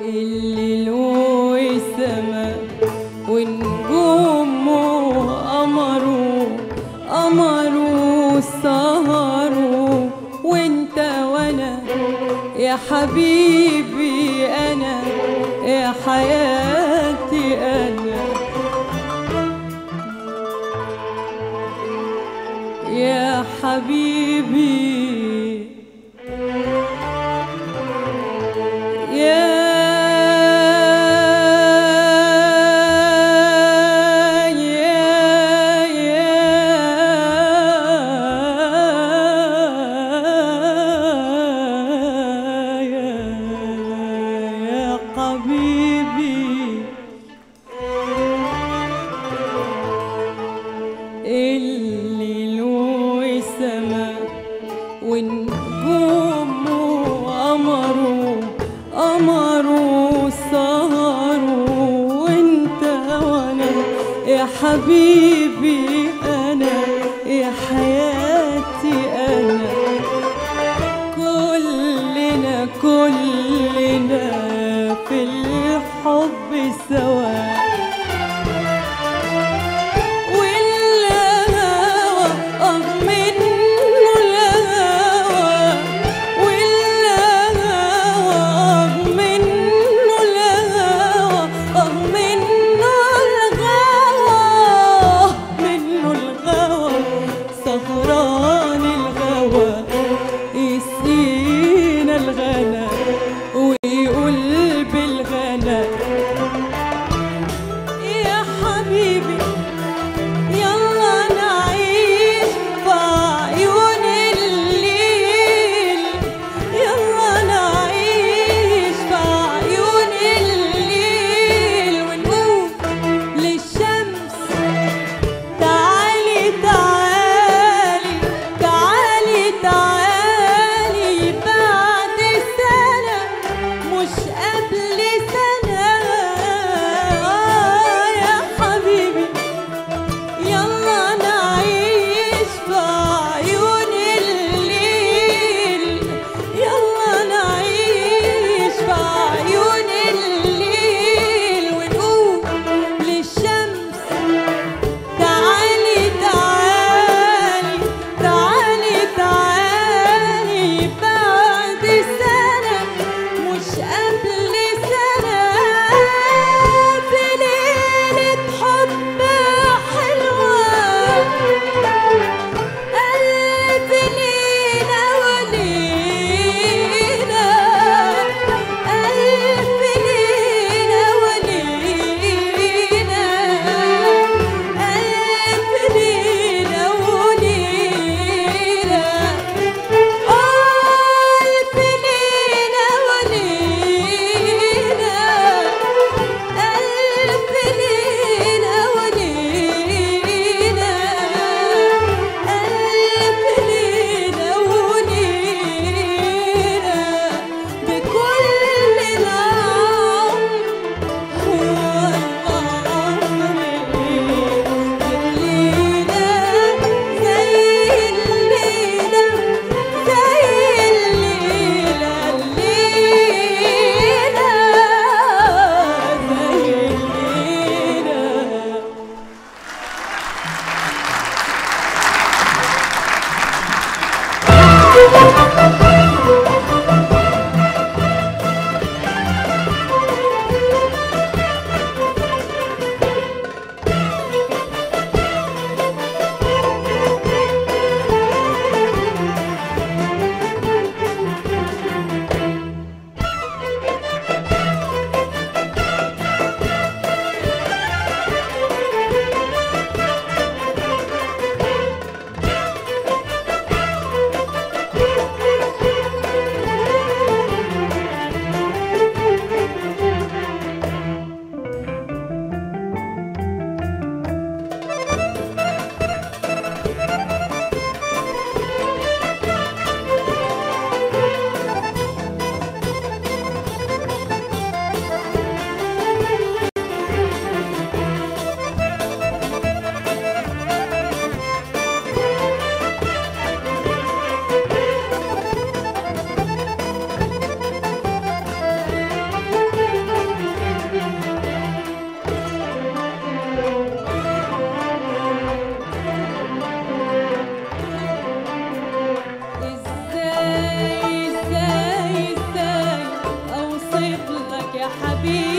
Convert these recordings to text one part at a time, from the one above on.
الليل والسما ونجوم وقمره قمره سهره وانت وأنا يا حبيبي أنا يا حياتي. حبيبي.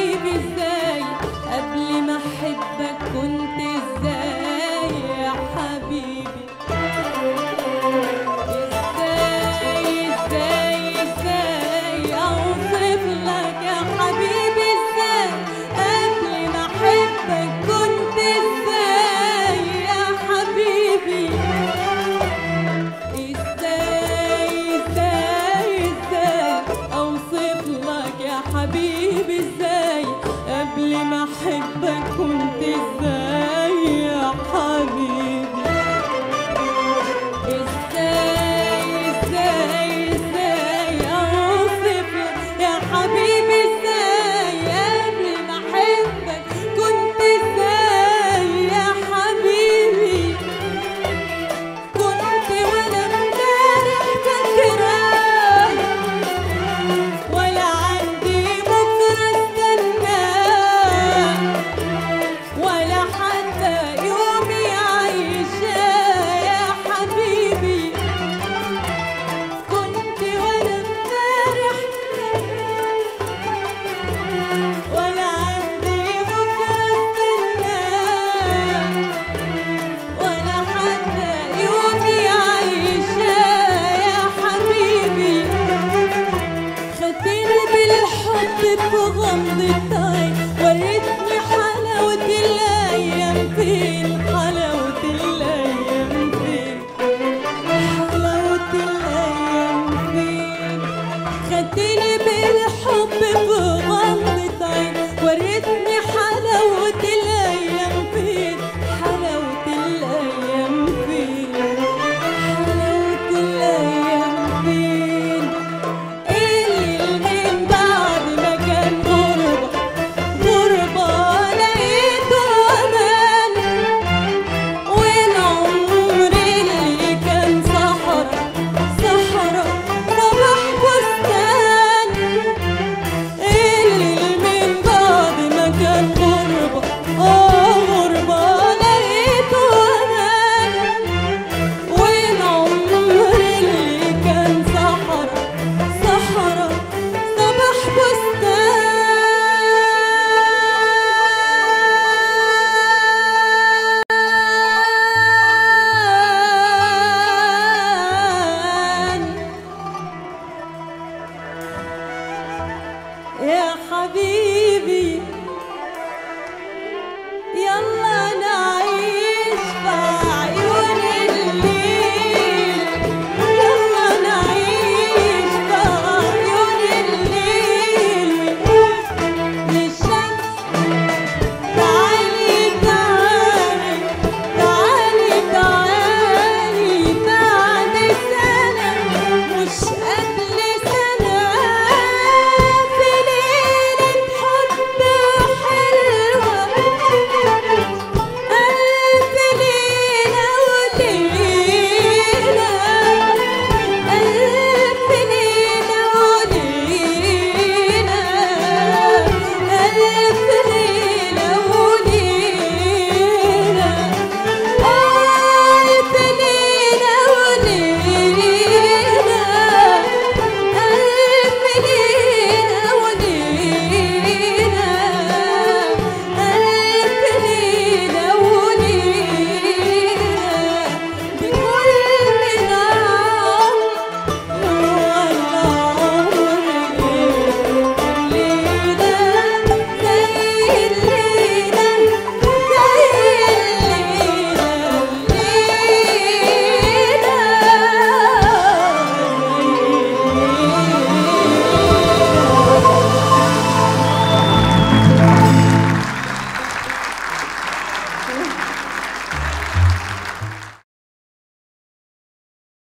حبيبي إزاي؟ قبل ما أحبك كنت إزاي يا حبيبي؟ إزاي إزاي يا حبيبي إزاي؟ قبل ما أحبك كنت إزاي يا حبيبي؟ إزاي إزاي يا حبيبي